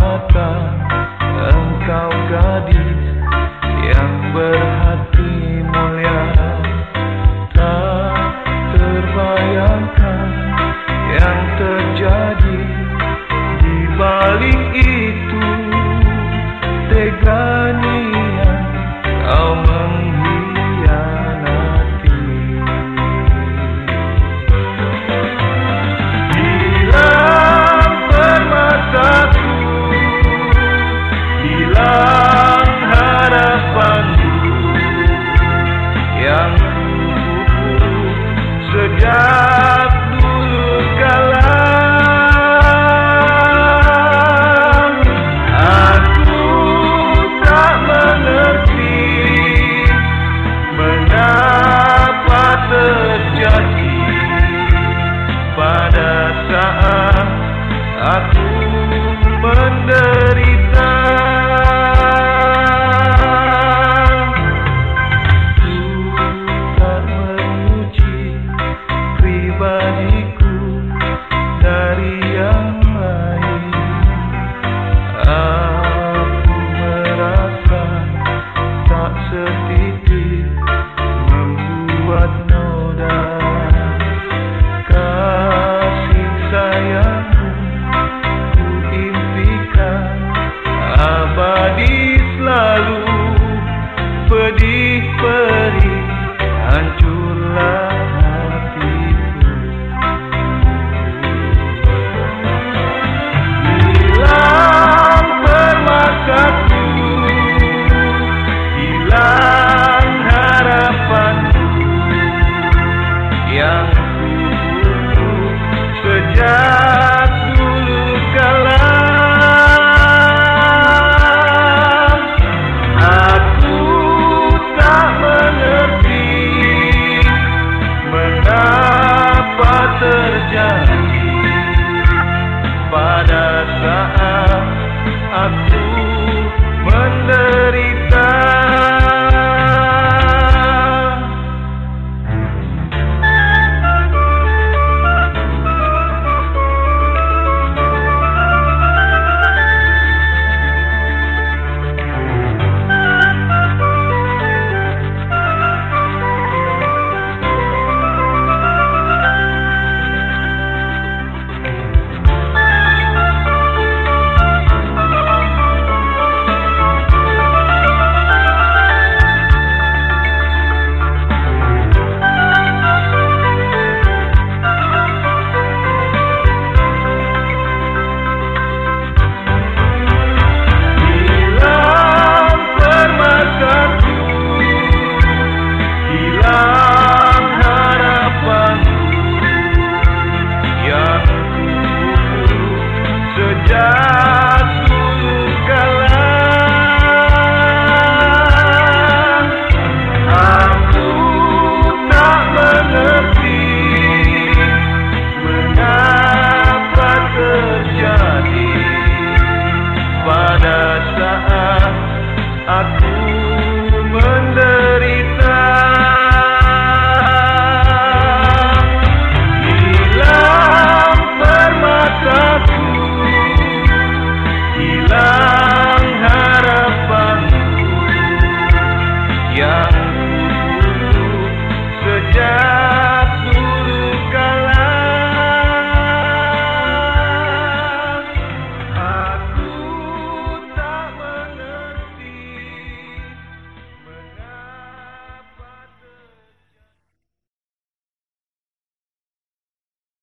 mata. Aku aku mendengar